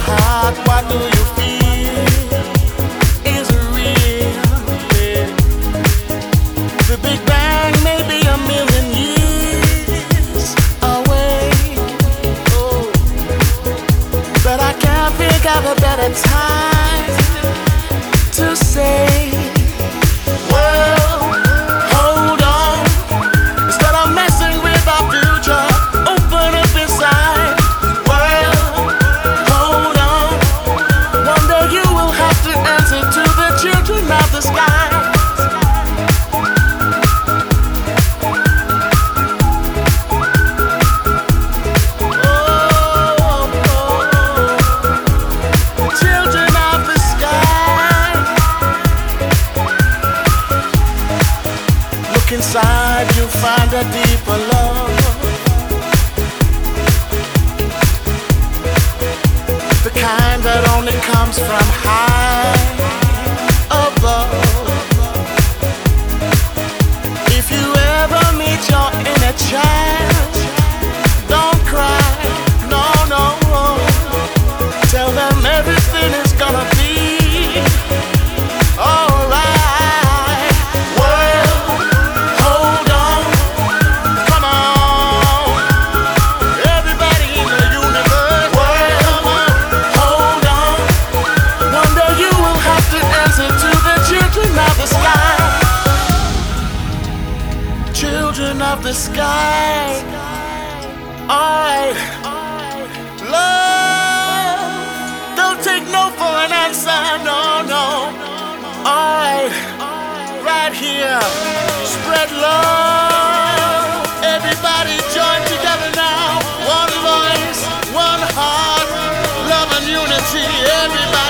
what do you feel? Is real? The Big Bang may be a million years away. Oh. But I can't think of a better time to say, inside, you'll find a deeper love. The kind that only comes from high the sky. Alright. Love. Don't take no for an answer. No, no. Alright. Right here. Spread love. Everybody join together now. One voice, one heart. Love and unity. Everybody.